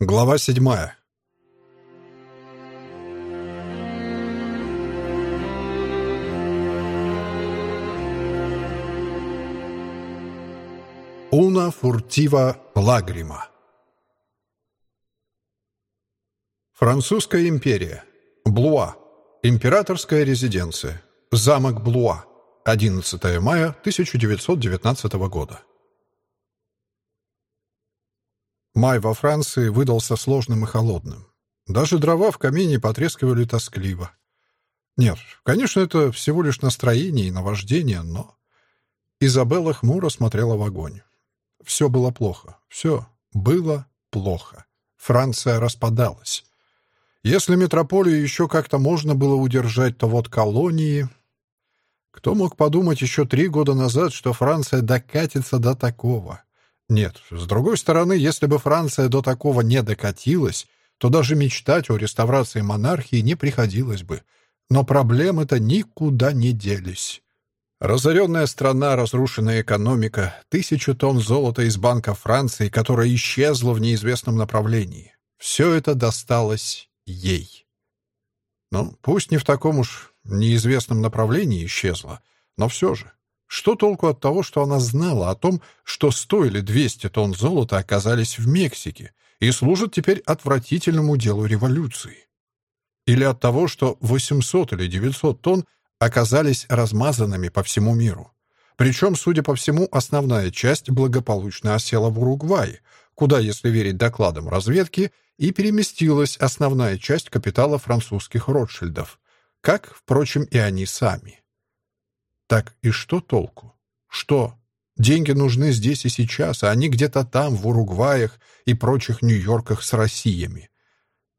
Глава седьмая. Уна фуртива лагрима. Французская империя. Блуа. Императорская резиденция. Замок Блуа. 11 мая 1919 года. Май во Франции выдался сложным и холодным. Даже дрова в камине потрескивали тоскливо. Нет, конечно, это всего лишь настроение и наваждение, но... Изабелла хмуро смотрела в огонь. Все было плохо. Все было плохо. Франция распадалась. Если метрополию еще как-то можно было удержать, то вот колонии... Кто мог подумать еще три года назад, что Франция докатится до такого? Нет, с другой стороны, если бы Франция до такого не докатилась, то даже мечтать о реставрации монархии не приходилось бы. Но проблемы-то никуда не делись. Разоренная страна, разрушенная экономика, тысячу тонн золота из Банка Франции, которая исчезла в неизвестном направлении. Все это досталось ей. Ну, пусть не в таком уж неизвестном направлении исчезла, но все же. Что толку от того, что она знала о том, что стоили 200 тонн золота оказались в Мексике и служат теперь отвратительному делу революции? Или от того, что 800 или 900 тонн оказались размазанными по всему миру? Причем, судя по всему, основная часть благополучно осела в Уругвае, куда, если верить докладам разведки, и переместилась основная часть капитала французских Ротшильдов, как, впрочем, и они сами. Так и что толку? Что? Деньги нужны здесь и сейчас, а они где-то там, в Уругваях и прочих Нью-Йорках с Россиями.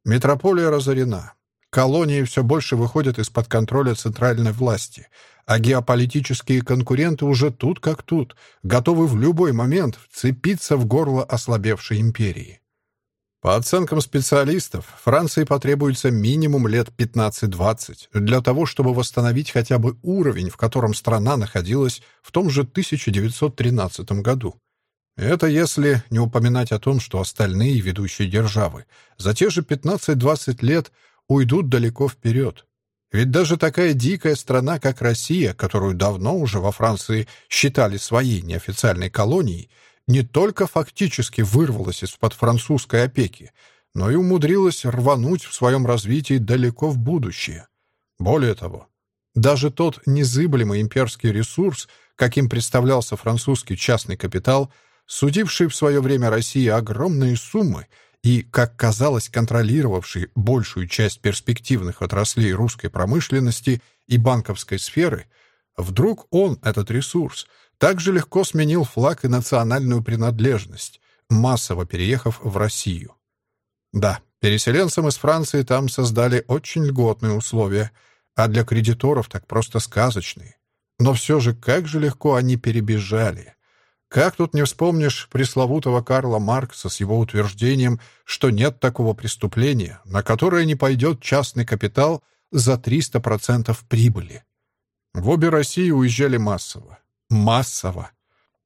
Метрополия разорена. Колонии все больше выходят из-под контроля центральной власти, а геополитические конкуренты уже тут как тут, готовы в любой момент вцепиться в горло ослабевшей империи. По оценкам специалистов, Франции потребуется минимум лет 15-20 для того, чтобы восстановить хотя бы уровень, в котором страна находилась в том же 1913 году. Это если не упоминать о том, что остальные ведущие державы за те же 15-20 лет уйдут далеко вперед. Ведь даже такая дикая страна, как Россия, которую давно уже во Франции считали своей неофициальной колонией, не только фактически вырвалась из-под французской опеки, но и умудрилась рвануть в своем развитии далеко в будущее. Более того, даже тот незыблемый имперский ресурс, каким представлялся французский частный капитал, судивший в свое время России огромные суммы и, как казалось, контролировавший большую часть перспективных отраслей русской промышленности и банковской сферы, вдруг он, этот ресурс, также легко сменил флаг и национальную принадлежность, массово переехав в Россию. Да, переселенцам из Франции там создали очень льготные условия, а для кредиторов так просто сказочные. Но все же как же легко они перебежали. Как тут не вспомнишь пресловутого Карла Маркса с его утверждением, что нет такого преступления, на которое не пойдет частный капитал за 300% прибыли. В обе России уезжали массово. Массово.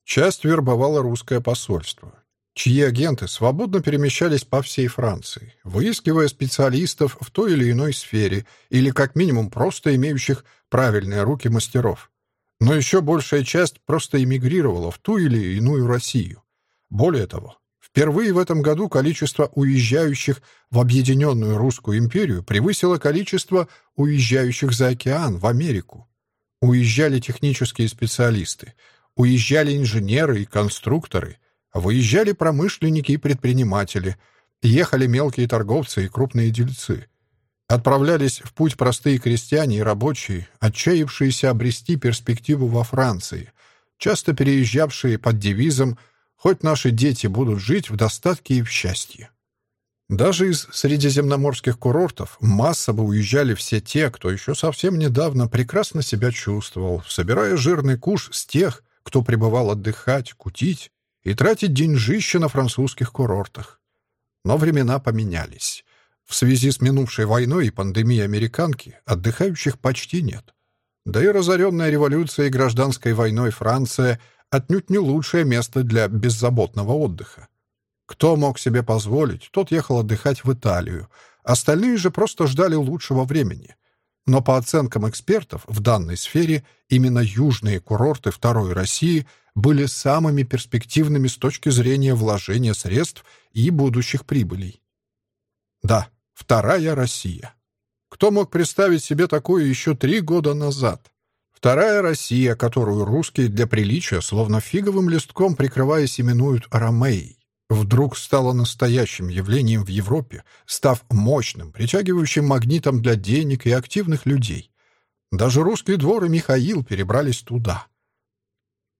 Часть вербовала русское посольство, чьи агенты свободно перемещались по всей Франции, выискивая специалистов в той или иной сфере или, как минимум, просто имеющих правильные руки мастеров. Но еще большая часть просто эмигрировала в ту или иную Россию. Более того, впервые в этом году количество уезжающих в Объединенную Русскую империю превысило количество уезжающих за океан в Америку. Уезжали технические специалисты, уезжали инженеры и конструкторы, выезжали промышленники и предприниматели, ехали мелкие торговцы и крупные дельцы. Отправлялись в путь простые крестьяне и рабочие, отчаявшиеся обрести перспективу во Франции, часто переезжавшие под девизом «Хоть наши дети будут жить в достатке и в счастье». Даже из средиземноморских курортов массово уезжали все те, кто еще совсем недавно прекрасно себя чувствовал, собирая жирный куш с тех, кто пребывал отдыхать, кутить и тратить деньжище на французских курортах. Но времена поменялись. В связи с минувшей войной и пандемией американки отдыхающих почти нет. Да и разоренная революцией и гражданской войной Франция отнюдь не лучшее место для беззаботного отдыха. Кто мог себе позволить, тот ехал отдыхать в Италию. Остальные же просто ждали лучшего времени. Но по оценкам экспертов в данной сфере именно южные курорты второй России были самыми перспективными с точки зрения вложения средств и будущих прибылей. Да, вторая Россия. Кто мог представить себе такое еще три года назад? Вторая Россия, которую русские для приличия, словно фиговым листком прикрываясь, именуют Ромеей, вдруг стала настоящим явлением в Европе, став мощным, притягивающим магнитом для денег и активных людей. Даже русский двор и Михаил перебрались туда.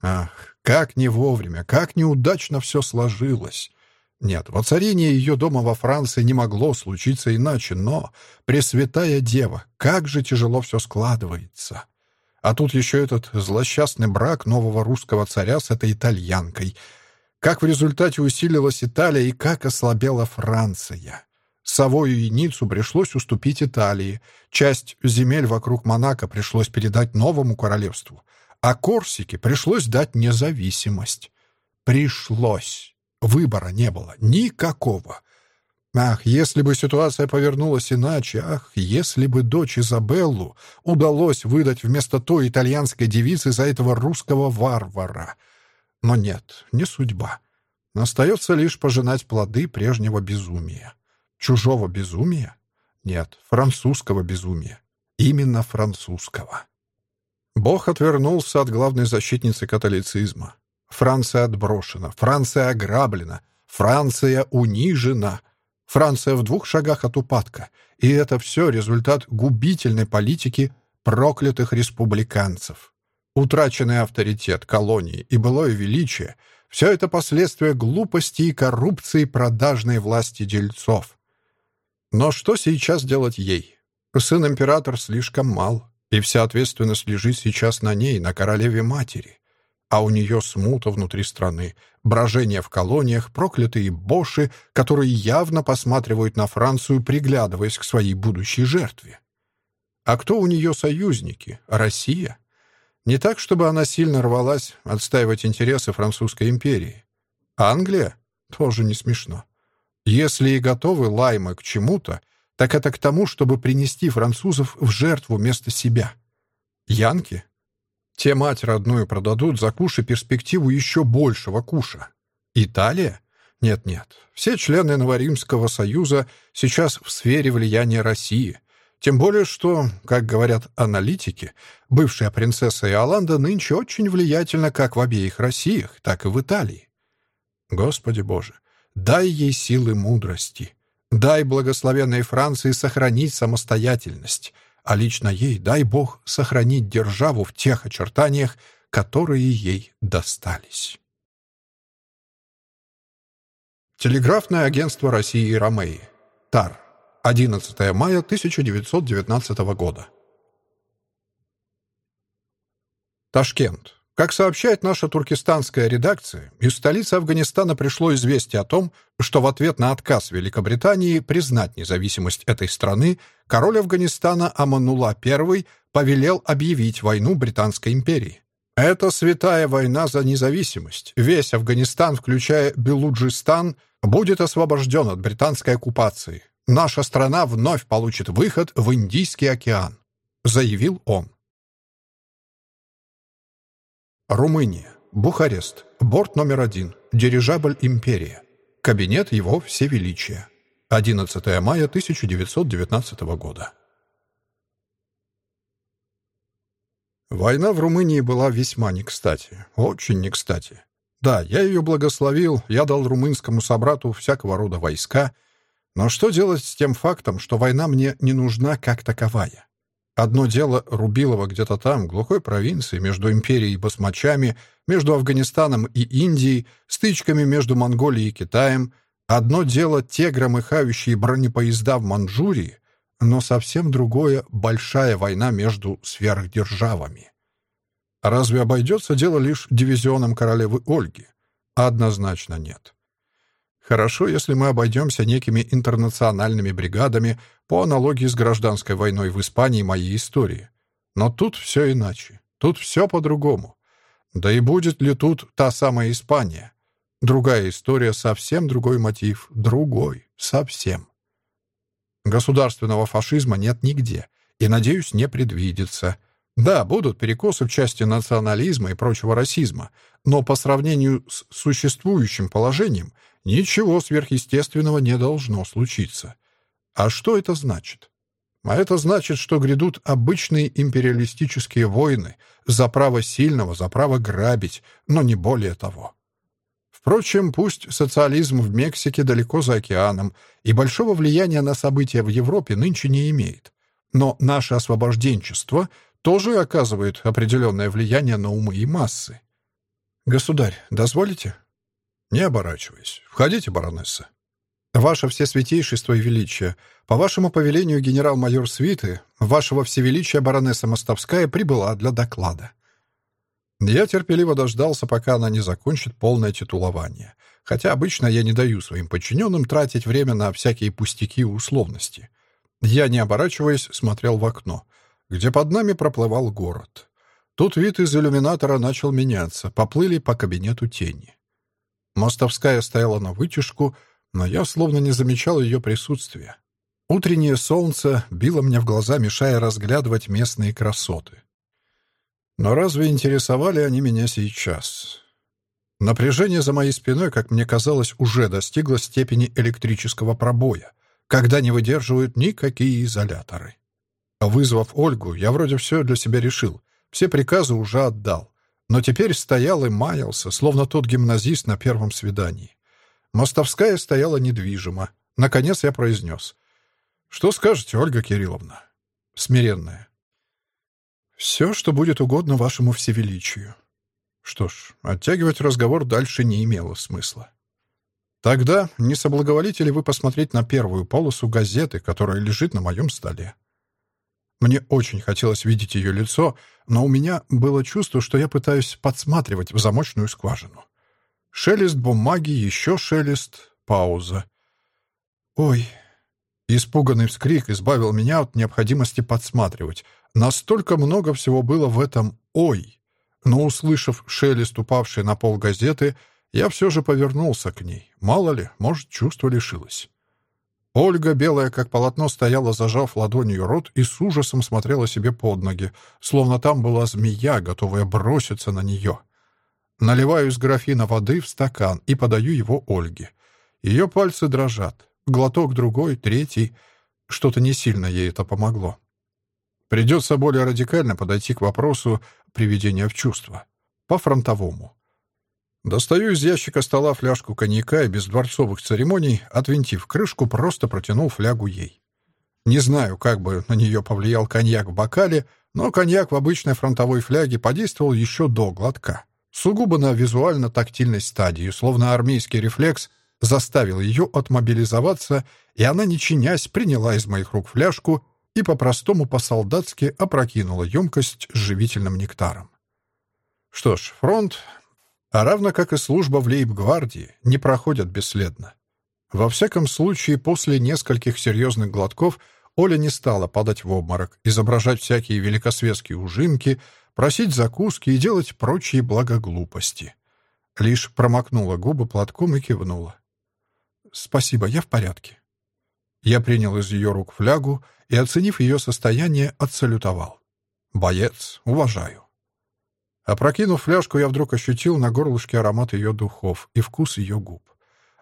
Ах, как не вовремя, как неудачно все сложилось. Нет, воцарение ее дома во Франции не могло случиться иначе, но, Пресвятая Дева, как же тяжело все складывается. А тут еще этот злосчастный брак нового русского царя с этой итальянкой. Как в результате усилилась Италия и как ослабела Франция. Савою и Ниццу пришлось уступить Италии. Часть земель вокруг Монако пришлось передать новому королевству. А Корсике пришлось дать независимость. Пришлось. Выбора не было. Никакого. Ах, если бы ситуация повернулась иначе, ах, если бы дочь Изабеллу удалось выдать вместо той итальянской девицы за этого русского варвара. Но нет, не судьба. Остается лишь пожинать плоды прежнего безумия. Чужого безумия? Нет, французского безумия. Именно французского. Бог отвернулся от главной защитницы католицизма. Франция отброшена, Франция ограблена, Франция унижена. Франция в двух шагах от упадка. И это все результат губительной политики проклятых республиканцев. Утраченный авторитет колонии и былое величие — все это последствия глупости и коррупции продажной власти дельцов. Но что сейчас делать ей? Сын-император слишком мал, и вся ответственность лежит сейчас на ней, на королеве-матери а у нее смута внутри страны, брожение в колониях, проклятые боши, которые явно посматривают на Францию, приглядываясь к своей будущей жертве. А кто у нее союзники? Россия? Не так, чтобы она сильно рвалась отстаивать интересы Французской империи. Англия? Тоже не смешно. Если и готовы лаймы к чему-то, так это к тому, чтобы принести французов в жертву вместо себя. Янки? Те мать родную продадут за куш и перспективу еще большего куша. Италия? Нет-нет. Все члены Новоримского союза сейчас в сфере влияния России. Тем более, что, как говорят аналитики, бывшая принцесса Иоланда нынче очень влиятельна как в обеих Россиях, так и в Италии. Господи Боже, дай ей силы мудрости. Дай благословенной Франции сохранить самостоятельность а лично ей, дай Бог, сохранить державу в тех очертаниях, которые ей достались. Телеграфное агентство России Ромеи. ТАР. 11 мая 1919 года. Ташкент. Как сообщает наша туркестанская редакция, из столицы Афганистана пришло известие о том, что в ответ на отказ Великобритании признать независимость этой страны, король Афганистана Аманула I повелел объявить войну Британской империи. Это святая война за независимость. Весь Афганистан, включая Белуджистан, будет освобожден от британской оккупации. Наша страна вновь получит выход в Индийский океан, заявил он. Румыния. Бухарест. Борт номер один. Дирижабль «Империя». Кабинет его всевеличия. 11 мая 1919 года. Война в Румынии была весьма не кстати. Очень не кстати. Да, я ее благословил, я дал румынскому собрату всякого рода войска, но что делать с тем фактом, что война мне не нужна как таковая? Одно дело Рубилова где-то там, в глухой провинции, между империей и басмачами, между Афганистаном и Индией, стычками между Монголией и Китаем. Одно дело те громыхающие бронепоезда в Манчжурии, но совсем другое — большая война между сверхдержавами. Разве обойдется дело лишь дивизионом королевы Ольги? Однозначно нет. Хорошо, если мы обойдемся некими интернациональными бригадами по аналогии с гражданской войной в Испании моей истории. Но тут все иначе. Тут все по-другому. Да и будет ли тут та самая Испания? Другая история, совсем другой мотив. Другой. Совсем. Государственного фашизма нет нигде. И, надеюсь, не предвидится. Да, будут перекосы в части национализма и прочего расизма, но по сравнению с существующим положением ничего сверхъестественного не должно случиться. А что это значит? А это значит, что грядут обычные империалистические войны за право сильного, за право грабить, но не более того. Впрочем, пусть социализм в Мексике далеко за океаном и большого влияния на события в Европе нынче не имеет, но наше освобожденчество тоже оказывает определенное влияние на умы и массы. «Государь, дозволите?» «Не оборачиваясь. Входите, баронесса». «Ваше Всесвятейшество и Величие, по вашему повелению генерал-майор Свиты, вашего Всевеличия баронесса Мостовская прибыла для доклада». Я терпеливо дождался, пока она не закончит полное титулование, хотя обычно я не даю своим подчиненным тратить время на всякие пустяки и условности. Я, не оборачиваясь, смотрел в окно, где под нами проплывал город. Тут вид из иллюминатора начал меняться, поплыли по кабинету тени. Мостовская стояла на вытяжку, но я словно не замечал ее присутствия. Утреннее солнце било мне в глаза, мешая разглядывать местные красоты. Но разве интересовали они меня сейчас? Напряжение за моей спиной, как мне казалось, уже достигло степени электрического пробоя, когда не выдерживают никакие изоляторы. Вызвав Ольгу, я вроде все для себя решил, все приказы уже отдал, но теперь стоял и маялся, словно тот гимназист на первом свидании. Мостовская стояла недвижимо. Наконец я произнес. «Что скажете, Ольга Кирилловна?» Смиренная. «Все, что будет угодно вашему всевеличию». Что ж, оттягивать разговор дальше не имело смысла. «Тогда не соблаговолите ли вы посмотреть на первую полосу газеты, которая лежит на моем столе?» Мне очень хотелось видеть ее лицо, но у меня было чувство, что я пытаюсь подсматривать в замочную скважину. Шелест бумаги, еще шелест, пауза. «Ой!» Испуганный вскрик избавил меня от необходимости подсматривать. Настолько много всего было в этом «ой». Но, услышав шелест, упавший на пол газеты, я все же повернулся к ней. Мало ли, может, чувство лишилось. Ольга, белая как полотно, стояла, зажав ладонью рот, и с ужасом смотрела себе под ноги, словно там была змея, готовая броситься на нее. Наливаю из графина воды в стакан и подаю его Ольге. Ее пальцы дрожат. Глоток другой, третий. Что-то не сильно ей это помогло. Придется более радикально подойти к вопросу приведения в чувство. По-фронтовому. Достаю из ящика стола фляжку коньяка и без дворцовых церемоний, отвинтив крышку, просто протянул флягу ей. Не знаю, как бы на нее повлиял коньяк в бокале, но коньяк в обычной фронтовой фляге подействовал еще до глотка. Сугубо на визуально-тактильной стадии, словно армейский рефлекс заставил ее отмобилизоваться, и она, не чинясь, приняла из моих рук фляжку и по-простому по-солдатски опрокинула емкость с живительным нектаром. Что ж, фронт, а равно как и служба в лейб-гвардии, не проходят бесследно. Во всяком случае, после нескольких серьезных глотков Оля не стала падать в обморок, изображать всякие великосветские ужимки, просить закуски и делать прочие благоглупости. Лишь промокнула губы платком и кивнула. «Спасибо, я в порядке». Я принял из ее рук флягу и, оценив ее состояние, отсалютовал. «Боец, уважаю». Опрокинув фляжку, я вдруг ощутил на горлышке аромат ее духов и вкус ее губ.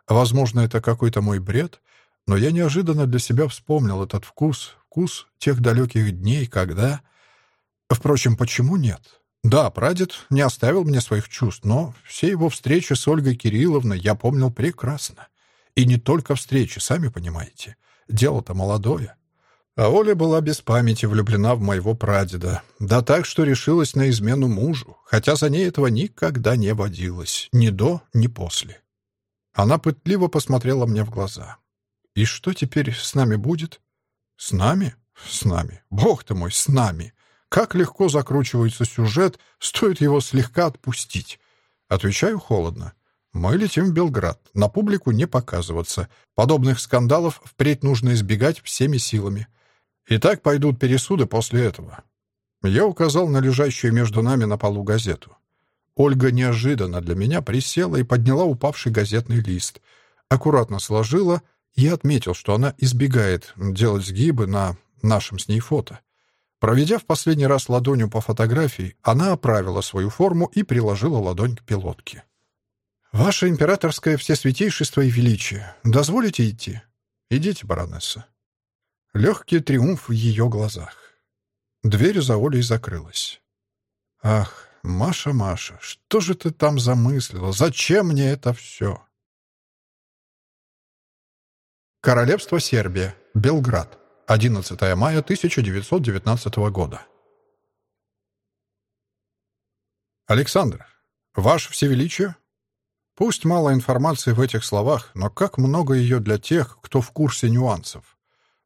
Возможно, это какой-то мой бред, но я неожиданно для себя вспомнил этот вкус, вкус тех далеких дней, когда... Впрочем, почему нет? Да, прадед не оставил мне своих чувств, но все его встречи с Ольгой Кирилловной я помнил прекрасно. И не только встречи, сами понимаете. Дело-то молодое. А Оля была без памяти влюблена в моего прадеда. Да так, что решилась на измену мужу, хотя за ней этого никогда не водилось. Ни до, ни после. Она пытливо посмотрела мне в глаза. «И что теперь с нами будет?» «С нами? С нами. Бог ты мой, с нами!» Как легко закручивается сюжет, стоит его слегка отпустить. Отвечаю холодно. Мы летим в Белград. На публику не показываться. Подобных скандалов впредь нужно избегать всеми силами. И так пойдут пересуды после этого. Я указал на лежащую между нами на полу газету. Ольга неожиданно для меня присела и подняла упавший газетный лист. Аккуратно сложила и отметил, что она избегает делать сгибы на нашем с ней фото. Проведя в последний раз ладонью по фотографии, она оправила свою форму и приложила ладонь к пилотке. «Ваше императорское всесвятейшество и величие, дозволите идти?» «Идите, баронесса». Легкий триумф в ее глазах. Дверь за Олей закрылась. «Ах, Маша, Маша, что же ты там замыслила? Зачем мне это все?» Королевство Сербия, Белград, 11 мая 1919 года. Александр, Ваше Всевеличие, Пусть мало информации в этих словах, но как много ее для тех, кто в курсе нюансов.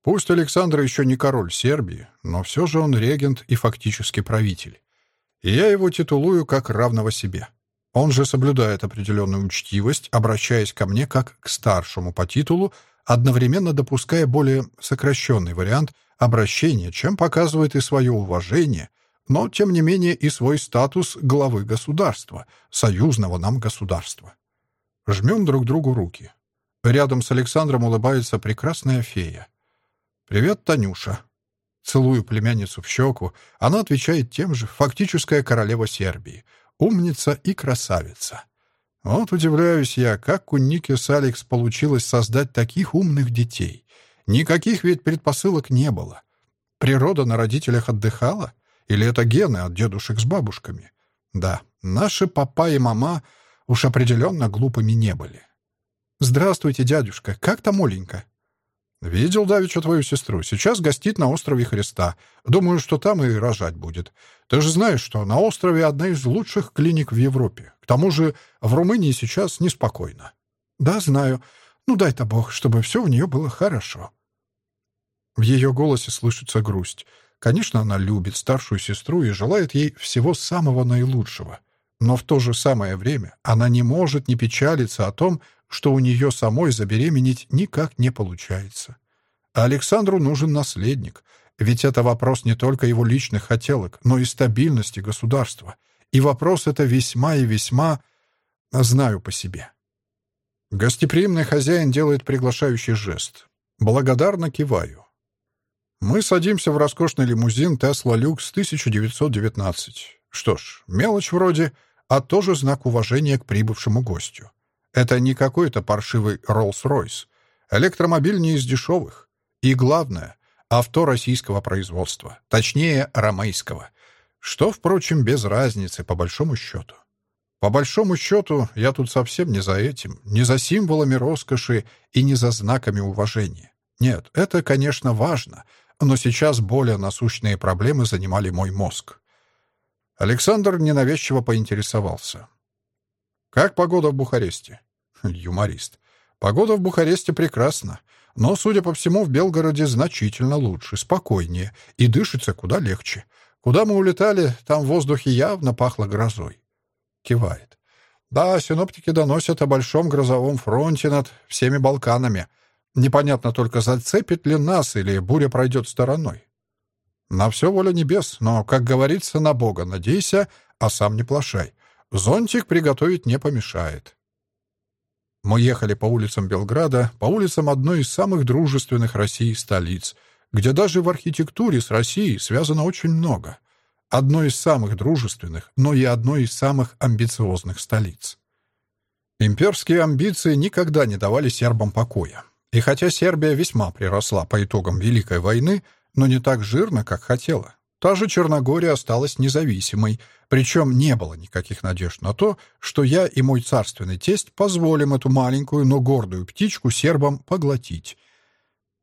Пусть Александр еще не король Сербии, но все же он регент и фактически правитель. И я его титулую как равного себе. Он же соблюдает определенную учтивость, обращаясь ко мне как к старшему по титулу, одновременно допуская более сокращенный вариант обращения, чем показывает и свое уважение, но, тем не менее, и свой статус главы государства, союзного нам государства. Жмем друг другу руки. Рядом с Александром улыбается прекрасная фея. «Привет, Танюша». Целую племянницу в щеку. Она отвечает тем же, фактическая королева Сербии. Умница и красавица. Вот удивляюсь я, как у Ники с Алекс получилось создать таких умных детей. Никаких ведь предпосылок не было. Природа на родителях отдыхала? Или это гены от дедушек с бабушками? Да, наши папа и мама уж определенно глупыми не были. «Здравствуйте, дядюшка. Как там Оленька?» «Видел давеча твою сестру. Сейчас гостит на острове Христа. Думаю, что там и рожать будет. Ты же знаешь, что на острове одна из лучших клиник в Европе. К тому же в Румынии сейчас неспокойно». «Да, знаю. Ну, дай-то Бог, чтобы все у нее было хорошо». В ее голосе слышится грусть. Конечно, она любит старшую сестру и желает ей всего самого наилучшего. Но в то же самое время она не может не печалиться о том, что у нее самой забеременеть никак не получается. А Александру нужен наследник, ведь это вопрос не только его личных хотелок, но и стабильности государства. И вопрос это весьма и весьма... знаю по себе. Гостеприимный хозяин делает приглашающий жест. Благодарно киваю. Мы садимся в роскошный лимузин Tesla Люкс 1919. Что ж, мелочь вроде, а тоже знак уважения к прибывшему гостю. Это не какой-то паршивый Rolls-Royce. Электромобиль не из дешевых. И главное, авто российского производства. Точнее, ромейского. Что, впрочем, без разницы, по большому счету. По большому счету, я тут совсем не за этим, не за символами роскоши и не за знаками уважения. Нет, это, конечно, важно, но сейчас более насущные проблемы занимали мой мозг. Александр ненавязчиво поинтересовался. «Как погода в Бухаресте?» Юморист. «Погода в Бухаресте прекрасна, но, судя по всему, в Белгороде значительно лучше, спокойнее и дышится куда легче. Куда мы улетали, там в воздухе явно пахло грозой». Кивает. «Да, синоптики доносят о большом грозовом фронте над всеми Балканами. Непонятно только, зацепит ли нас или буря пройдет стороной. На все воля небес, но, как говорится, на Бога надейся, а сам не плашай. Зонтик приготовить не помешает. Мы ехали по улицам Белграда, по улицам одной из самых дружественных России столиц, где даже в архитектуре с Россией связано очень много. Одной из самых дружественных, но и одной из самых амбициозных столиц. Имперские амбиции никогда не давали сербам покоя. И хотя Сербия весьма приросла по итогам Великой войны, но не так жирно, как хотела. Та же Черногория осталась независимой, причем не было никаких надежд на то, что я и мой царственный тесть позволим эту маленькую, но гордую птичку сербам поглотить.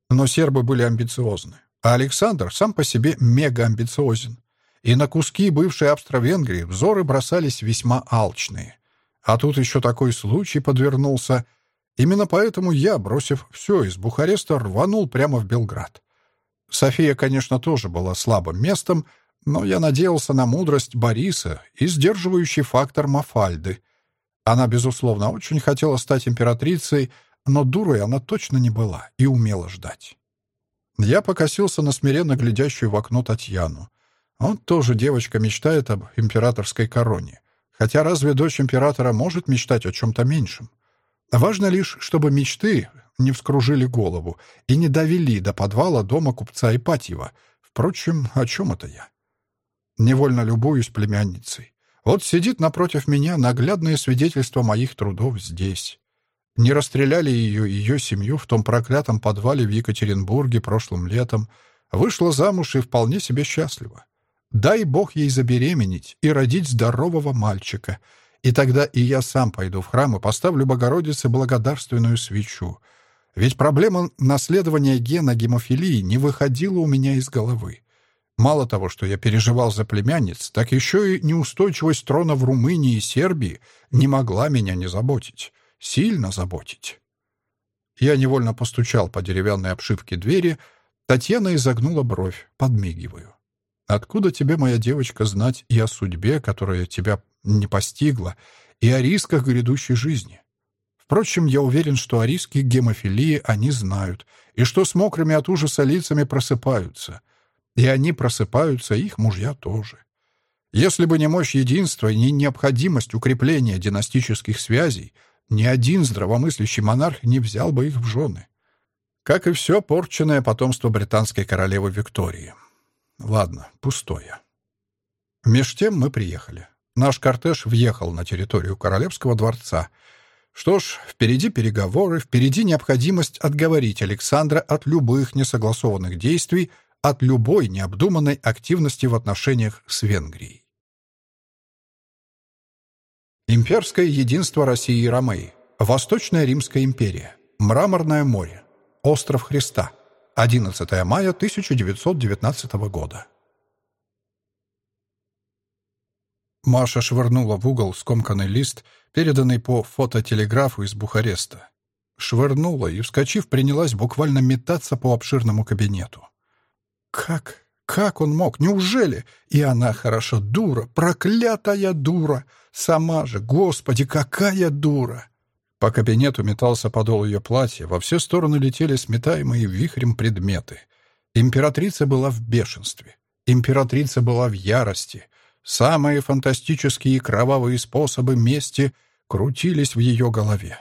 Но сербы были амбициозны, а Александр сам по себе мегаамбициозен. И на куски бывшей Австро-Венгрии взоры бросались весьма алчные. А тут еще такой случай подвернулся. Именно поэтому я, бросив все из Бухареста, рванул прямо в Белград. София, конечно, тоже была слабым местом, но я надеялся на мудрость Бориса и сдерживающий фактор Мафальды. Она, безусловно, очень хотела стать императрицей, но дурой она точно не была и умела ждать. Я покосился на смиренно глядящую в окно Татьяну. Он тоже девочка мечтает об императорской короне. Хотя разве дочь императора может мечтать о чем-то меньшем? Важно лишь, чтобы мечты не вскружили голову и не довели до подвала дома купца Ипатьева. Впрочем, о чем это я? Невольно любуюсь племянницей. Вот сидит напротив меня наглядное свидетельство моих трудов здесь. Не расстреляли ее и ее семью в том проклятом подвале в Екатеринбурге прошлым летом. Вышла замуж и вполне себе счастлива. Дай бог ей забеременеть и родить здорового мальчика. И тогда и я сам пойду в храм и поставлю Богородице благодарственную свечу. Ведь проблема наследования гена гемофилии не выходила у меня из головы. Мало того, что я переживал за племянниц, так еще и неустойчивость трона в Румынии и Сербии не могла меня не заботить. Сильно заботить. Я невольно постучал по деревянной обшивке двери. Татьяна изогнула бровь, подмигиваю. Откуда тебе, моя девочка, знать и о судьбе, которая тебя не постигла, и о рисках грядущей жизни? Впрочем, я уверен, что о риске гемофилии они знают, и что с мокрыми от ужаса лицами просыпаются. И они просыпаются, их мужья тоже. Если бы не мощь единства и не необходимость укрепления династических связей, ни один здравомыслящий монарх не взял бы их в жены. Как и все порченное потомство британской королевы Виктории. Ладно, пустое. Меж тем мы приехали. Наш кортеж въехал на территорию Королевского дворца. Что ж, впереди переговоры, впереди необходимость отговорить Александра от любых несогласованных действий, от любой необдуманной активности в отношениях с Венгрией. Имперское единство России и Ромеи. Восточная Римская империя. Мраморное море. Остров Христа. 11 мая 1919 года. Маша швырнула в угол скомканный лист, переданный по фототелеграфу из Бухареста. Швырнула и, вскочив, принялась буквально метаться по обширному кабинету. Как? Как он мог? Неужели? И она хорошо дура, проклятая дура. Сама же, господи, какая дура! По кабинету метался подол ее платья, во все стороны летели сметаемые вихрем предметы. Императрица была в бешенстве. Императрица была в ярости. Самые фантастические и кровавые способы мести крутились в ее голове.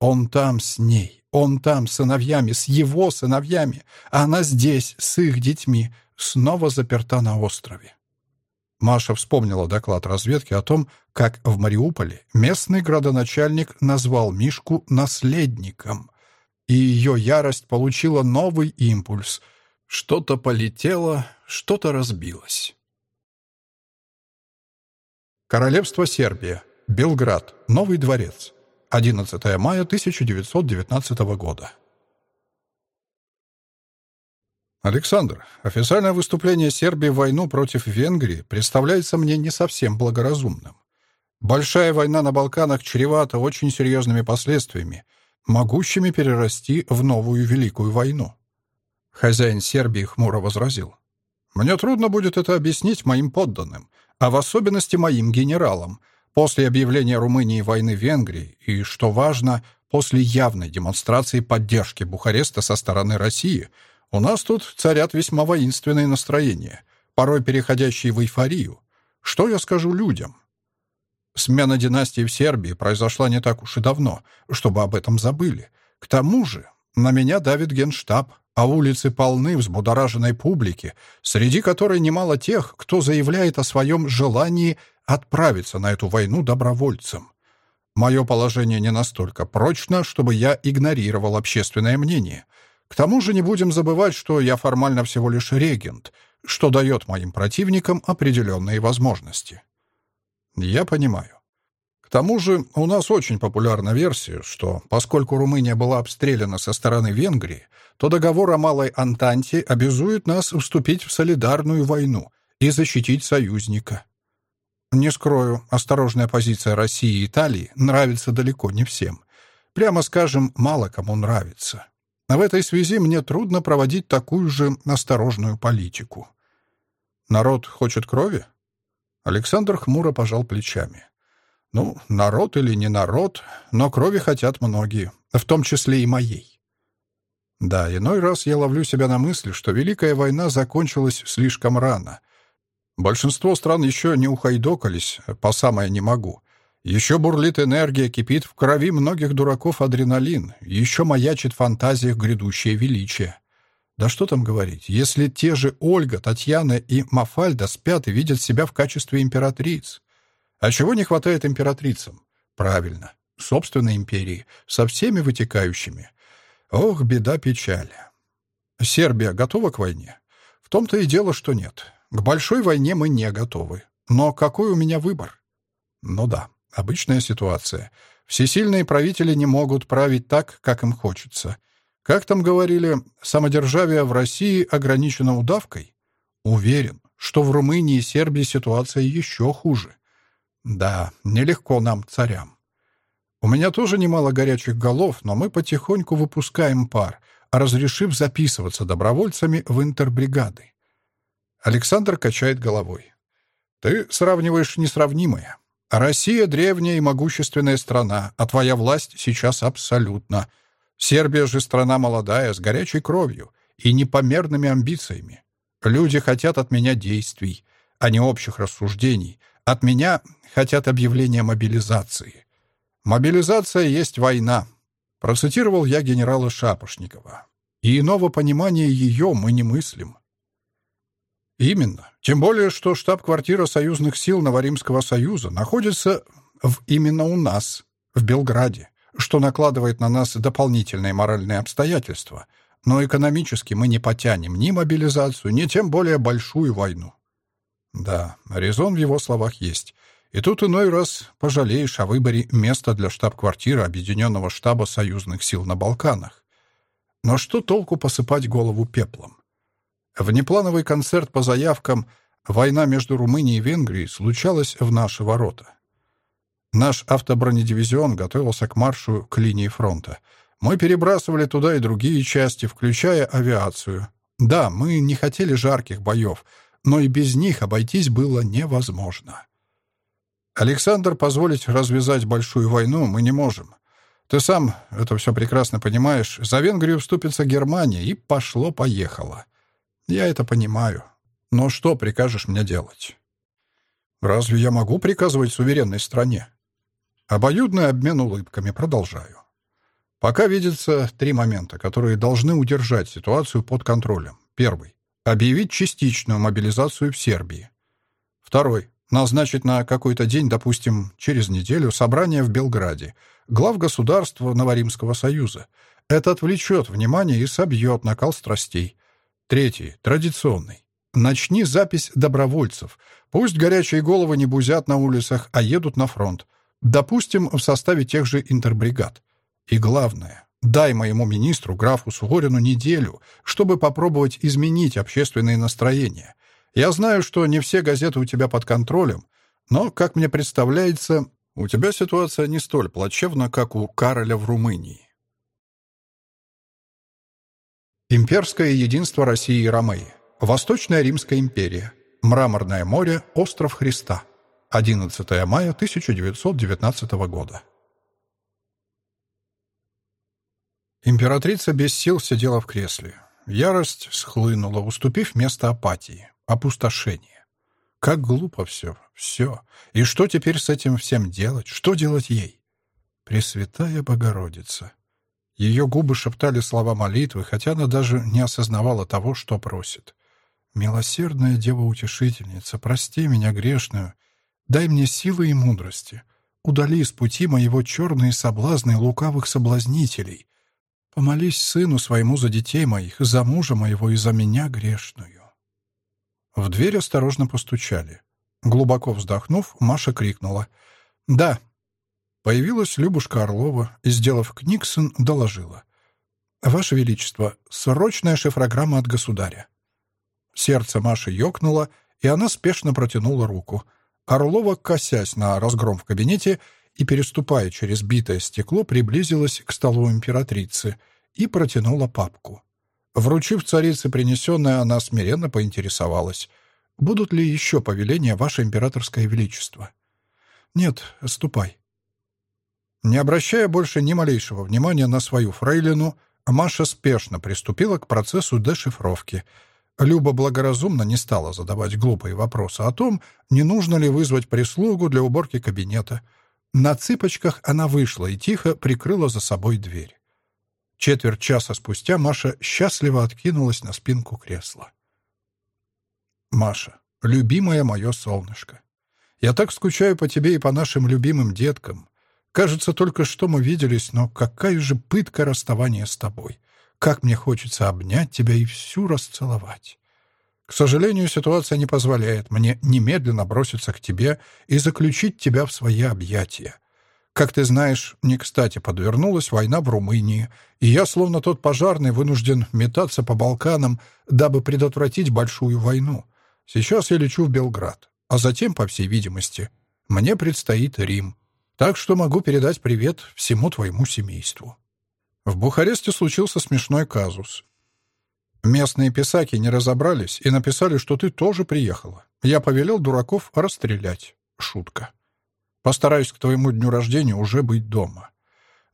Он там с ней, он там с сыновьями, с его сыновьями, а она здесь, с их детьми, снова заперта на острове. Маша вспомнила доклад разведки о том, как в Мариуполе местный градоначальник назвал Мишку наследником, и ее ярость получила новый импульс. Что-то полетело, что-то разбилось. Королевство Сербия. Белград. Новый дворец. 11 мая 1919 года. Александр, официальное выступление Сербии в войну против Венгрии представляется мне не совсем благоразумным. Большая война на Балканах чревата очень серьезными последствиями, могущими перерасти в новую Великую войну. Хозяин Сербии хмуро возразил. «Мне трудно будет это объяснить моим подданным, а в особенности моим генералам, после объявления Румынии войны Венгрии и, что важно, после явной демонстрации поддержки Бухареста со стороны России – у нас тут царят весьма воинственные настроения, порой переходящие в эйфорию. Что я скажу людям? Смена династии в Сербии произошла не так уж и давно, чтобы об этом забыли. К тому же на меня давит генштаб, а улицы полны взбудораженной публики, среди которой немало тех, кто заявляет о своем желании отправиться на эту войну добровольцем. Мое положение не настолько прочно, чтобы я игнорировал общественное мнение — к тому же не будем забывать, что я формально всего лишь регент, что дает моим противникам определенные возможности. Я понимаю. К тому же у нас очень популярна версия, что поскольку Румыния была обстреляна со стороны Венгрии, то договор о Малой Антанте обязует нас вступить в солидарную войну и защитить союзника. Не скрою, осторожная позиция России и Италии нравится далеко не всем. Прямо скажем, мало кому нравится. В этой связи мне трудно проводить такую же осторожную политику. Народ хочет крови? Александр хмуро пожал плечами. Ну, народ или не народ, но крови хотят многие, в том числе и моей. Да, иной раз я ловлю себя на мысли, что Великая война закончилась слишком рано. Большинство стран еще не ухайдокались, по самое не могу. Еще бурлит энергия, кипит в крови многих дураков адреналин, еще маячит в фантазиях грядущее величие. Да что там говорить, если те же Ольга, Татьяна и Мафальда спят и видят себя в качестве императриц. А чего не хватает императрицам? Правильно, собственной империи, со всеми вытекающими. Ох, беда, печаль. Сербия готова к войне? В том-то и дело, что нет. К большой войне мы не готовы. Но какой у меня выбор? Ну да, обычная ситуация. Всесильные правители не могут править так, как им хочется. Как там говорили, самодержавие в России ограничено удавкой? Уверен, что в Румынии и Сербии ситуация еще хуже. Да, нелегко нам, царям. У меня тоже немало горячих голов, но мы потихоньку выпускаем пар, разрешив записываться добровольцами в интербригады. Александр качает головой. Ты сравниваешь несравнимое. Россия — древняя и могущественная страна, а твоя власть сейчас абсолютно. Сербия же страна молодая, с горячей кровью и непомерными амбициями. Люди хотят от меня действий, а не общих рассуждений. От меня хотят объявления мобилизации. Мобилизация есть война. Процитировал я генерала Шапошникова. И иного понимания ее мы не мыслим. Именно. Тем более, что штаб-квартира союзных сил Новоримского союза находится в, именно у нас, в Белграде, что накладывает на нас дополнительные моральные обстоятельства. Но экономически мы не потянем ни мобилизацию, ни тем более большую войну. Да, резон в его словах есть. И тут иной раз пожалеешь о выборе места для штаб-квартиры Объединенного штаба союзных сил на Балканах. Но что толку посыпать голову пеплом? Внеплановый концерт по заявкам «Война между Румынией и Венгрией» случалась в наши ворота. Наш автобронедивизион готовился к маршу к линии фронта. Мы перебрасывали туда и другие части, включая авиацию. Да, мы не хотели жарких боев, но и без них обойтись было невозможно. Александр, позволить развязать большую войну мы не можем. Ты сам это все прекрасно понимаешь. За Венгрию вступится Германия, и пошло-поехало. Я это понимаю. Но что прикажешь мне делать? Разве я могу приказывать суверенной стране? Обоюдный обмен улыбками. Продолжаю. Пока видится три момента, которые должны удержать ситуацию под контролем. Первый. Объявить частичную мобилизацию в Сербии. Второй назначить на какой-то день, допустим, через неделю, собрание в Белграде, глав государства Новоримского союза. Это отвлечет внимание и собьет накал страстей. Третий, традиционный. Начни запись добровольцев. Пусть горячие головы не бузят на улицах, а едут на фронт. Допустим, в составе тех же интербригад. И главное, дай моему министру, графу Сугорину, неделю, чтобы попробовать изменить общественные настроения. Я знаю, что не все газеты у тебя под контролем, но, как мне представляется, у тебя ситуация не столь плачевна, как у Кароля в Румынии. Имперское единство России и Ромеи. Восточная Римская империя. Мраморное море. Остров Христа. 11 мая 1919 года. Императрица без сил сидела в кресле. Ярость схлынула, уступив место апатии опустошение. Как глупо все, все. И что теперь с этим всем делать? Что делать ей? Пресвятая Богородица. Ее губы шептали слова молитвы, хотя она даже не осознавала того, что просит. «Милосердная Дева-утешительница, прости меня грешную, дай мне силы и мудрости, удали из пути моего черные соблазны лукавых соблазнителей. Помолись сыну своему за детей моих, за мужа моего и за меня грешную». В дверь осторожно постучали. Глубоко вздохнув, Маша крикнула. «Да». Появилась Любушка Орлова и, сделав книгсон, доложила. «Ваше Величество, срочная шифрограмма от государя». Сердце Маши ёкнуло, и она спешно протянула руку. Орлова, косясь на разгром в кабинете и, переступая через битое стекло, приблизилась к столу императрицы и протянула папку. Вручив царице принесенное, она смиренно поинтересовалась. «Будут ли еще повеления, Ваше Императорское Величество?» «Нет, ступай». Не обращая больше ни малейшего внимания на свою фрейлину, Маша спешно приступила к процессу дешифровки. Люба благоразумно не стала задавать глупые вопросы о том, не нужно ли вызвать прислугу для уборки кабинета. На цыпочках она вышла и тихо прикрыла за собой дверь. Четверть часа спустя Маша счастливо откинулась на спинку кресла. «Маша, любимое мое солнышко, я так скучаю по тебе и по нашим любимым деткам. Кажется, только что мы виделись, но какая же пытка расставания с тобой. Как мне хочется обнять тебя и всю расцеловать. К сожалению, ситуация не позволяет мне немедленно броситься к тебе и заключить тебя в свои объятия. Как ты знаешь, не кстати подвернулась война в Румынии, и я, словно тот пожарный, вынужден метаться по Балканам, дабы предотвратить большую войну. Сейчас я лечу в Белград, а затем, по всей видимости, мне предстоит Рим. Так что могу передать привет всему твоему семейству. В Бухаресте случился смешной казус. Местные писаки не разобрались и написали, что ты тоже приехала. Я повелел дураков расстрелять. Шутка. Постараюсь к твоему дню рождения уже быть дома.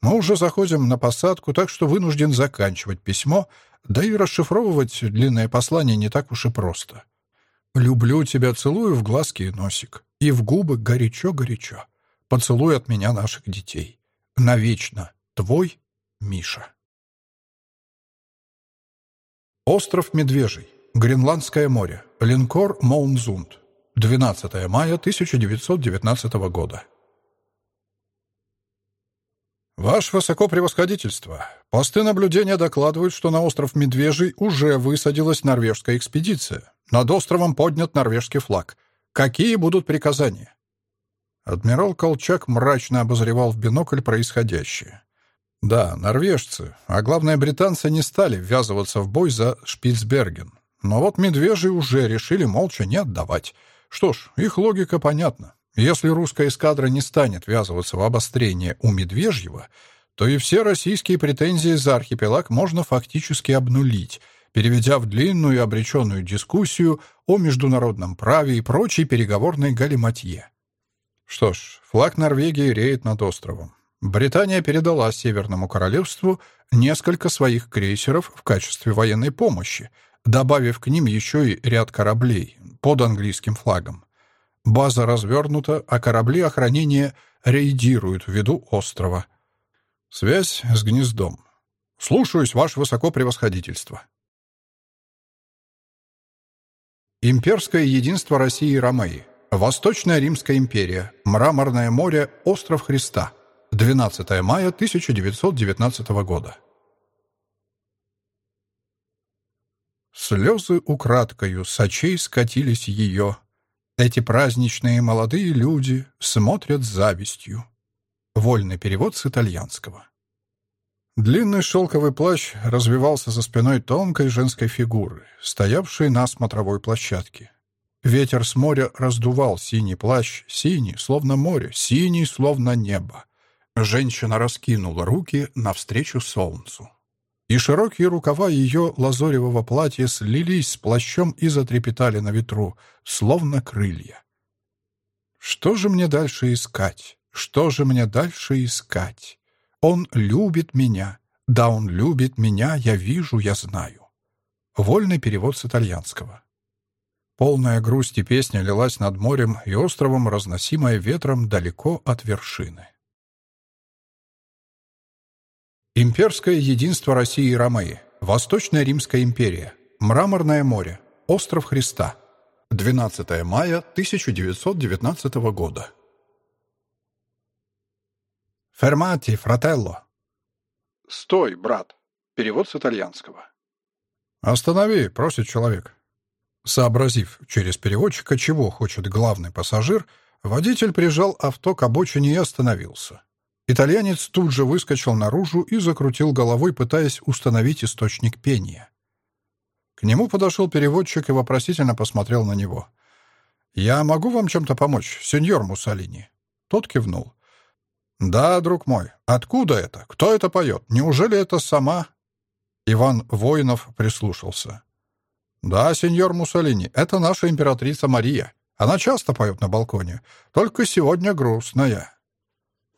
Мы уже заходим на посадку, так что вынужден заканчивать письмо, да и расшифровывать длинное послание не так уж и просто. Люблю тебя, целую в глазки и носик, и в губы горячо-горячо. Поцелуй от меня наших детей. Навечно. Твой Миша. Остров Медвежий. Гренландское море. Линкор Моунзунд. 12 мая 1919 года. «Ваше высокопревосходительство, посты наблюдения докладывают, что на остров Медвежий уже высадилась норвежская экспедиция. Над островом поднят норвежский флаг. Какие будут приказания?» Адмирал Колчак мрачно обозревал в бинокль происходящее. Да, норвежцы, а главное британцы не стали ввязываться в бой за Шпицберген. Но вот медвежьи уже решили молча не отдавать. Что ж, их логика понятна. Если русская эскадра не станет ввязываться в обострение у Медвежьего, то и все российские претензии за архипелаг можно фактически обнулить, переведя в длинную и обреченную дискуссию о международном праве и прочей переговорной галиматье. Что ж, флаг Норвегии реет над островом. Британия передала Северному Королевству несколько своих крейсеров в качестве военной помощи, добавив к ним еще и ряд кораблей под английским флагом. База развернута, а корабли охранения рейдируют в виду острова. Связь с гнездом. Слушаюсь, ваше высокопревосходительство. Имперское единство России и Ромеи. Восточная Римская империя. Мраморное море. Остров Христа. 12 мая 1919 года. Слезы украдкою с очей скатились ее. Эти праздничные молодые люди смотрят с завистью. Вольный перевод с итальянского. Длинный шелковый плащ развивался за спиной тонкой женской фигуры, стоявшей на смотровой площадке. Ветер с моря раздувал синий плащ, синий, словно море, синий, словно небо. Женщина раскинула руки навстречу солнцу. И широкие рукава ее лазоревого платья слились с плащом и затрепетали на ветру, словно крылья. Что же мне дальше искать? Что же мне дальше искать? Он любит меня. Да, он любит меня, я вижу, я знаю. Вольный перевод с итальянского. Полная грусти песня лилась над морем и островом, разносимая ветром далеко от вершины. Имперское единство России и Ромеи. Восточная Римская империя. Мраморное море. Остров Христа. 12 мая 1919 года. «Фермати, фрателло!» «Стой, брат!» Перевод с итальянского. «Останови!» — просит человек. Сообразив через переводчика, чего хочет главный пассажир, водитель прижал авто к обочине и остановился. Итальянец тут же выскочил наружу и закрутил головой, пытаясь установить источник пения. К нему подошел переводчик и вопросительно посмотрел на него. «Я могу вам чем-то помочь, сеньор Муссолини?» Тот кивнул. «Да, друг мой. Откуда это? Кто это поет? Неужели это сама?» Иван Воинов прислушался. «Да, сеньор Муссолини, это наша императрица Мария. Она часто поет на балконе. Только сегодня грустная».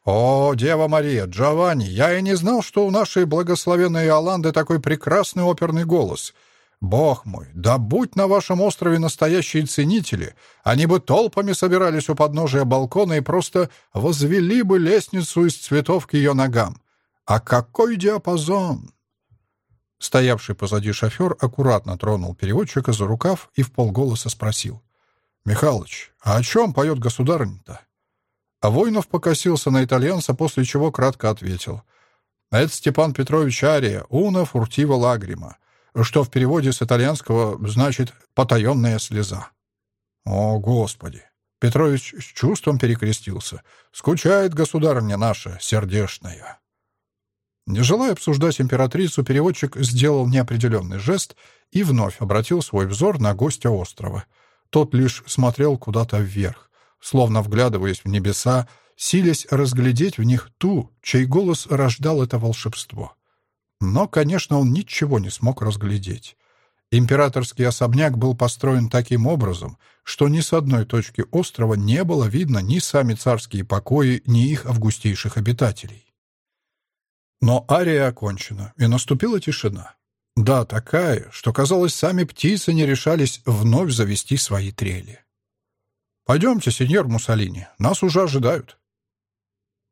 «О, Дева Мария, Джованни, я и не знал, что у нашей благословенной Иоланды такой прекрасный оперный голос. Бог мой, да будь на вашем острове настоящие ценители, они бы толпами собирались у подножия балкона и просто возвели бы лестницу из цветов к ее ногам. А какой диапазон! Стоявший позади шофер аккуратно тронул переводчика за рукав и в полголоса спросил. «Михалыч, а о чем поет государыня-то?» А Войнов покосился на итальянца, после чего кратко ответил. «Это Степан Петрович Ария, уна фуртива лагрима что в переводе с итальянского значит «потаенная слеза». О, Господи! Петрович с чувством перекрестился. «Скучает государыня наша, сердешная». Не желая обсуждать императрицу, переводчик сделал неопределенный жест и вновь обратил свой взор на гостя острова. Тот лишь смотрел куда-то вверх, словно вглядываясь в небеса, силясь разглядеть в них ту, чей голос рождал это волшебство. Но, конечно, он ничего не смог разглядеть. Императорский особняк был построен таким образом, что ни с одной точки острова не было видно ни сами царские покои, ни их августейших обитателей. Но ария окончена, и наступила тишина. Да, такая, что, казалось, сами птицы не решались вновь завести свои трели. «Пойдемте, сеньор Муссолини, нас уже ожидают»,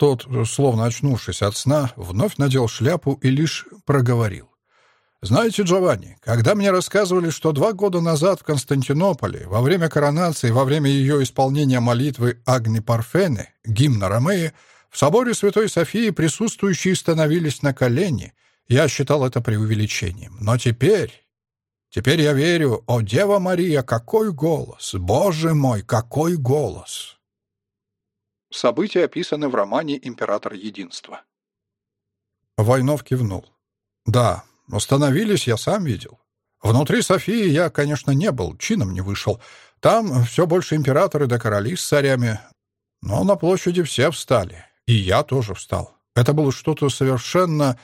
тот, словно очнувшись от сна, вновь надел шляпу и лишь проговорил. «Знаете, Джованни, когда мне рассказывали, что два года назад в Константинополе, во время коронации, во время ее исполнения молитвы Агни Парфене, гимна Ромеи, в соборе Святой Софии присутствующие становились на колени, я считал это преувеличением. Но теперь... Теперь я верю, о, Дева Мария, какой голос! Боже мой, какой голос!» События описаны в романе «Император Единства». Войнов кивнул. «Да, установились, я сам видел. Внутри Софии я, конечно, не был, чином не вышел. Там все больше императоры да короли с царями. Но на площади все встали. И я тоже встал. Это было что-то совершенно...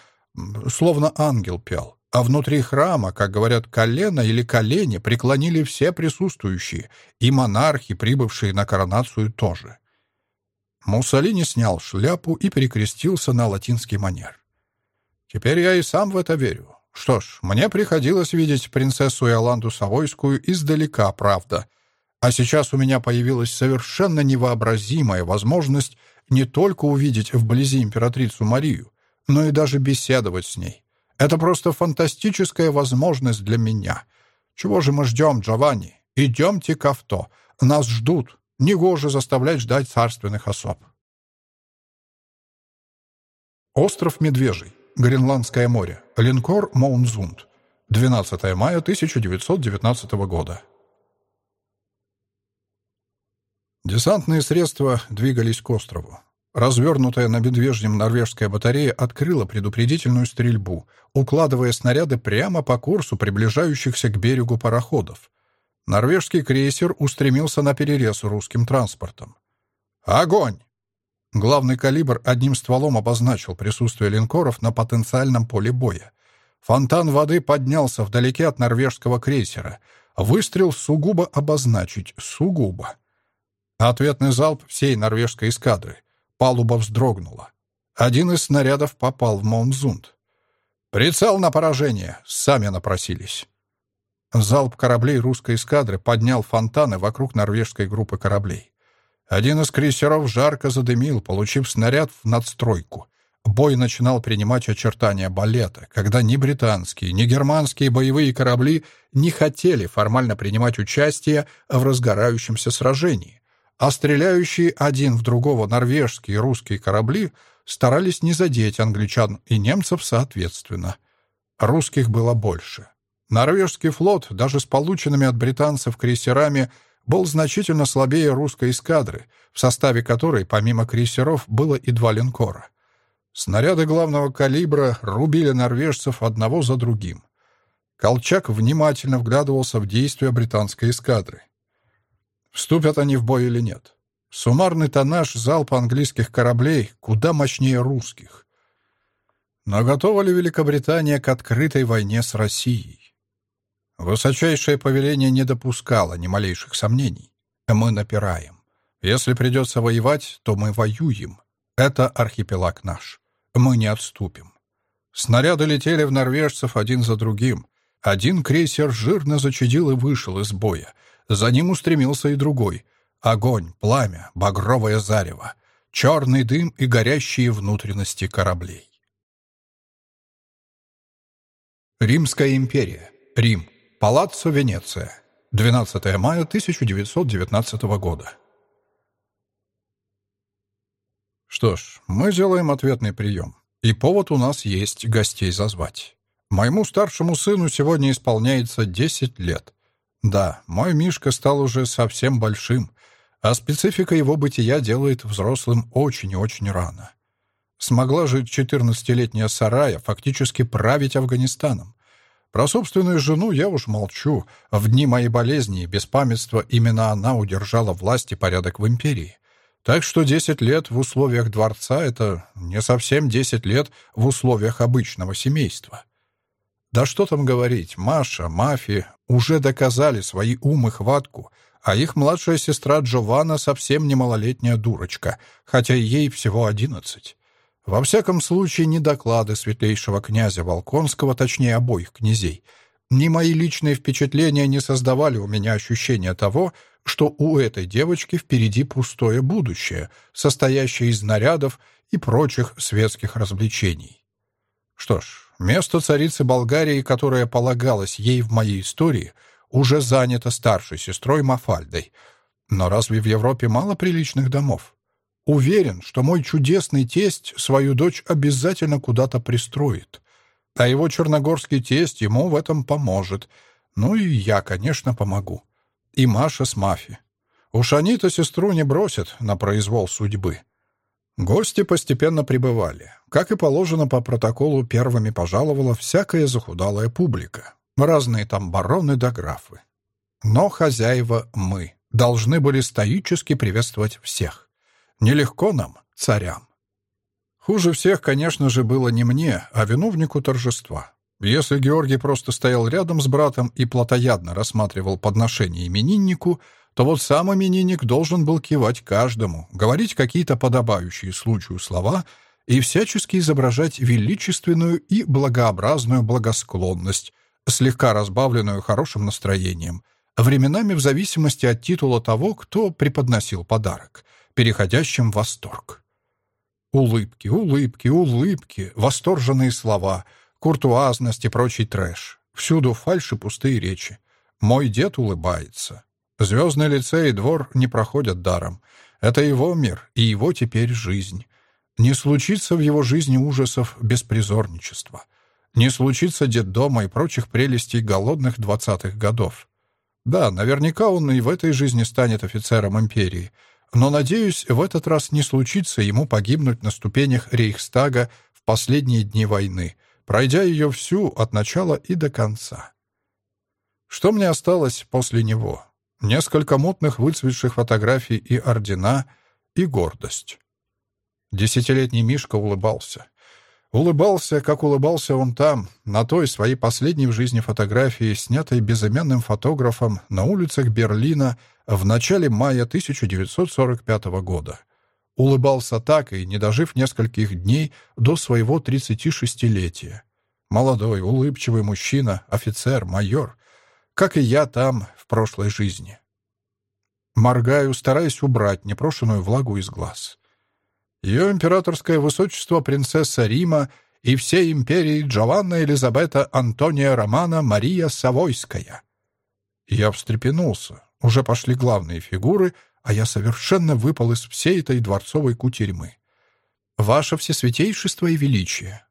словно ангел пел. А внутри храма, как говорят, колено или колени преклонили все присутствующие, и монархи, прибывшие на коронацию, тоже. Муссолини снял шляпу и перекрестился на латинский манер. «Теперь я и сам в это верю. Что ж, мне приходилось видеть принцессу Иоланду Савойскую издалека, правда. А сейчас у меня появилась совершенно невообразимая возможность не только увидеть вблизи императрицу Марию, но и даже беседовать с ней. Это просто фантастическая возможность для меня. Чего же мы ждем, Джованни? Идемте к авто. Нас ждут. Негоже заставлять ждать царственных особ. Остров Медвежий. Гренландское море. Линкор Моунзунд. 12 мая 1919 года. Десантные средства двигались к острову. Развернутая на медвежьем норвежская батарея открыла предупредительную стрельбу, укладывая снаряды прямо по курсу приближающихся к берегу пароходов. Норвежский крейсер устремился на перерез русским транспортом. «Огонь!» Главный калибр одним стволом обозначил присутствие линкоров на потенциальном поле боя. Фонтан воды поднялся вдалеке от норвежского крейсера. Выстрел сугубо обозначить, сугубо. Ответный залп всей норвежской эскадры. Палуба вздрогнула. Один из снарядов попал в Монзунд. «Прицел на поражение!» Сами напросились. Залп кораблей русской эскадры поднял фонтаны вокруг норвежской группы кораблей. Один из крейсеров жарко задымил, получив снаряд в надстройку. Бой начинал принимать очертания балета, когда ни британские, ни германские боевые корабли не хотели формально принимать участие в разгорающемся сражении, а стреляющие один в другого норвежские и русские корабли старались не задеть англичан и немцев соответственно. Русских было больше. Норвежский флот, даже с полученными от британцев крейсерами, был значительно слабее русской эскадры, в составе которой, помимо крейсеров, было и два линкора. Снаряды главного калибра рубили норвежцев одного за другим. Колчак внимательно вглядывался в действия британской эскадры. Вступят они в бой или нет? Суммарный тоннаж залпа английских кораблей куда мощнее русских. Но готова ли Великобритания к открытой войне с Россией? Высочайшее повеление не допускало ни малейших сомнений. Мы напираем. Если придется воевать, то мы воюем. Это архипелаг наш. Мы не отступим. Снаряды летели в норвежцев один за другим. Один крейсер жирно зачадил и вышел из боя. За ним устремился и другой. Огонь, пламя, багровое зарево, черный дым и горящие внутренности кораблей. Римская империя. Рим. Палаццо Венеция. 12 мая 1919 года. Что ж, мы делаем ответный прием. И повод у нас есть гостей зазвать. Моему старшему сыну сегодня исполняется 10 лет. Да, мой Мишка стал уже совсем большим, а специфика его бытия делает взрослым очень и очень рано. Смогла же 14-летняя Сарая фактически править Афганистаном. Про собственную жену я уж молчу. В дни моей болезни и беспамятства именно она удержала власть и порядок в империи. Так что 10 лет в условиях дворца — это не совсем 10 лет в условиях обычного семейства. Да что там говорить, Маша, Мафи уже доказали свои ум и хватку, а их младшая сестра Джованна совсем не малолетняя дурочка, хотя ей всего одиннадцать. Во всяком случае, ни доклады светлейшего князя Волконского, точнее обоих князей, ни мои личные впечатления не создавали у меня ощущения того, что у этой девочки впереди пустое будущее, состоящее из нарядов и прочих светских развлечений. Что ж, место царицы Болгарии, которое полагалось ей в моей истории, уже занято старшей сестрой Мафальдой. Но разве в Европе мало приличных домов? Уверен, что мой чудесный тесть свою дочь обязательно куда-то пристроит. А его черногорский тесть ему в этом поможет. Ну и я, конечно, помогу. И Маша с Мафи. Уж они-то сестру не бросят на произвол судьбы. Гости постепенно прибывали. Как и положено по протоколу, первыми пожаловала всякая захудалая публика. Разные там бароны да графы. Но хозяева мы должны были стоически приветствовать всех. Нелегко нам, царям. Хуже всех, конечно же, было не мне, а виновнику торжества. Если Георгий просто стоял рядом с братом и плотоядно рассматривал подношение имениннику, то вот сам именинник должен был кивать каждому, говорить какие-то подобающие случаю слова и всячески изображать величественную и благообразную благосклонность, слегка разбавленную хорошим настроением, временами в зависимости от титула того, кто преподносил подарок — переходящим в восторг. Улыбки, улыбки, улыбки, восторженные слова, куртуазность и прочий трэш. Всюду фальшь и пустые речи. Мой дед улыбается. Звездный лицей и двор не проходят даром. Это его мир и его теперь жизнь. Не случится в его жизни ужасов беспризорничества. Не случится детдома и прочих прелестей голодных двадцатых годов. Да, наверняка он и в этой жизни станет офицером империи — но, надеюсь, в этот раз не случится ему погибнуть на ступенях Рейхстага в последние дни войны, пройдя ее всю от начала и до конца. Что мне осталось после него? Несколько мутных выцветших фотографий и ордена, и гордость. Десятилетний Мишка улыбался. Улыбался, как улыбался он там, на той своей последней в жизни фотографии, снятой безымянным фотографом на улицах Берлина в начале мая 1945 года. Улыбался так и не дожив нескольких дней до своего 36-летия. Молодой, улыбчивый мужчина, офицер, майор, как и я там в прошлой жизни. Моргаю, стараясь убрать непрошенную влагу из глаз. Ее императорское высочество принцесса Рима и всей империи Джованна Елизабета Антония Романа Мария Савойская. Я встрепенулся. Уже пошли главные фигуры, а я совершенно выпал из всей этой дворцовой кутерьмы. «Ваше всесвятейшество и величие!»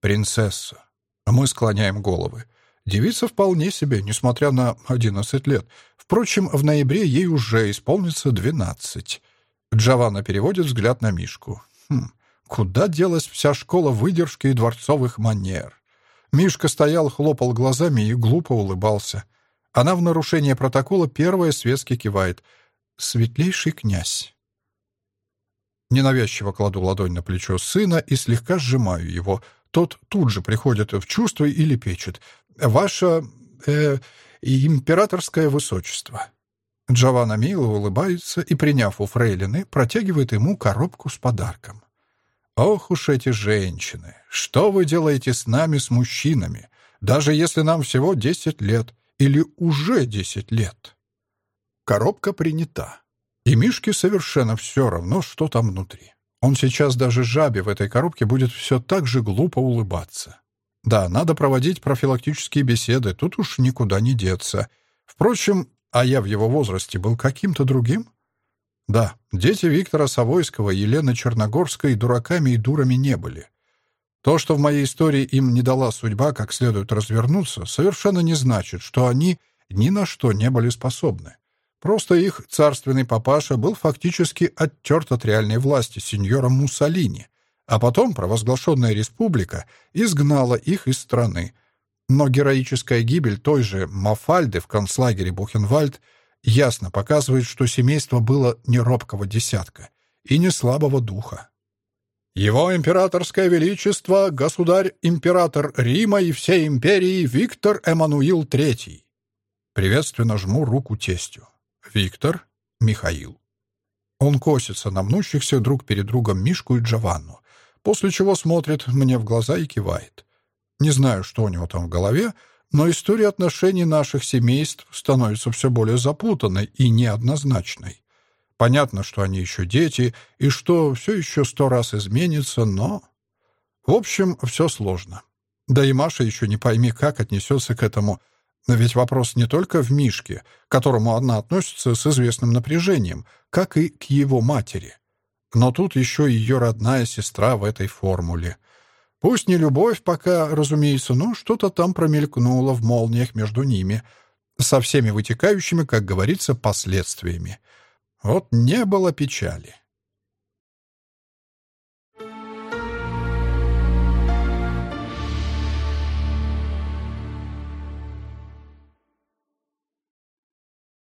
«Принцесса!» Мы склоняем головы. Девица вполне себе, несмотря на одиннадцать лет. Впрочем, в ноябре ей уже исполнится двенадцать. Джованна переводит взгляд на Мишку. Хм, куда делась вся школа выдержки и дворцовых манер? Мишка стоял, хлопал глазами и глупо улыбался. Она в нарушение протокола первая светски кивает. «Светлейший князь». Ненавязчиво кладу ладонь на плечо сына и слегка сжимаю его. Тот тут же приходит в чувство и лепечет. «Ваше... э... императорское высочество». Джованна мило улыбается и, приняв у фрейлины, протягивает ему коробку с подарком. «Ох уж эти женщины! Что вы делаете с нами, с мужчинами? даже если нам всего десять лет или уже десять лет. Коробка принята. И Мишке совершенно все равно, что там внутри. Он сейчас даже жабе в этой коробке будет все так же глупо улыбаться. Да, надо проводить профилактические беседы, тут уж никуда не деться. Впрочем, а я в его возрасте был каким-то другим? Да, дети Виктора Савойского Елены Черногорской дураками и дурами не были. То, что в моей истории им не дала судьба как следует развернуться, совершенно не значит, что они ни на что не были способны. Просто их царственный папаша был фактически оттерт от реальной власти сеньором Муссолини, а потом провозглашенная республика изгнала их из страны. Но героическая гибель той же Мафальды в концлагере Бухенвальд ясно показывает, что семейство было не робкого десятка и не слабого духа. Его императорское величество, государь-император Рима и всей империи Виктор Эммануил III. Приветственно жму руку тестю. Виктор, Михаил. Он косится на мнущихся друг перед другом Мишку и Джованну, после чего смотрит мне в глаза и кивает. Не знаю, что у него там в голове, но история отношений наших семейств становится все более запутанной и неоднозначной. Понятно, что они еще дети, и что все еще сто раз изменится, но... В общем, все сложно. Да и Маша еще не пойми, как отнесется к этому но ведь вопрос не только в Мишке, к которому она относится с известным напряжением, как и к его матери. Но тут еще ее родная сестра в этой формуле. Пусть не любовь пока, разумеется, но что-то там промелькнуло в молниях между ними, со всеми вытекающими, как говорится, последствиями. Вот не было печали.